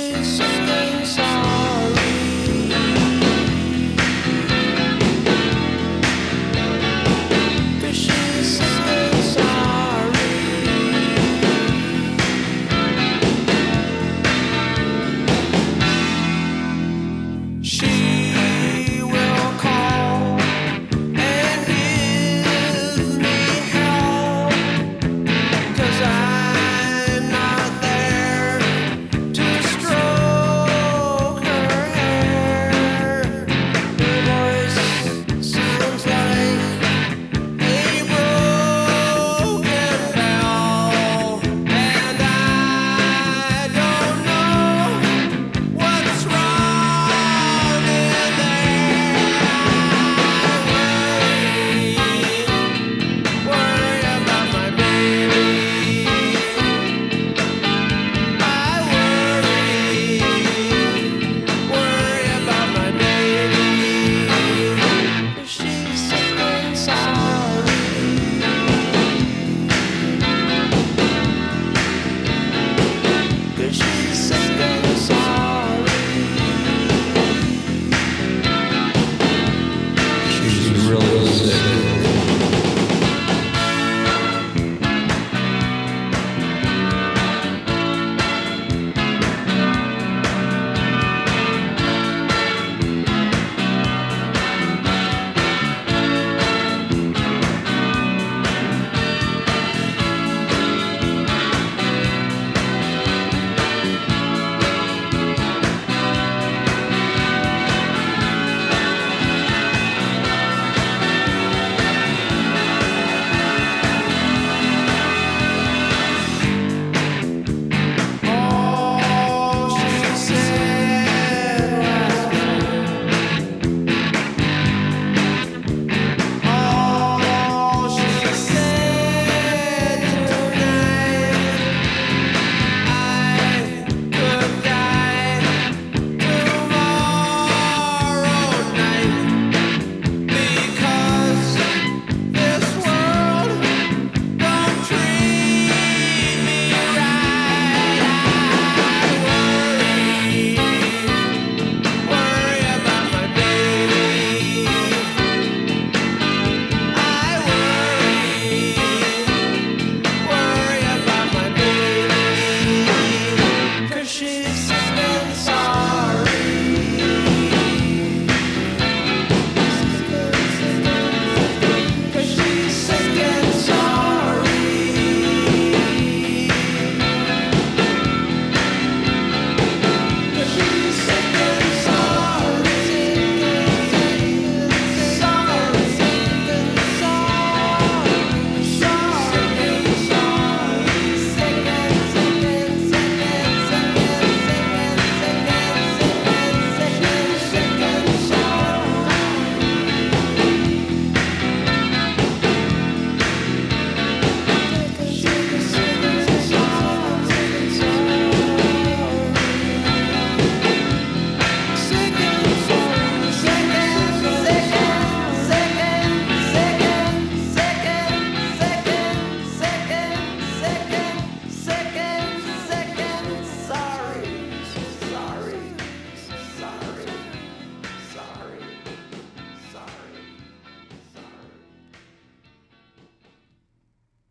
is.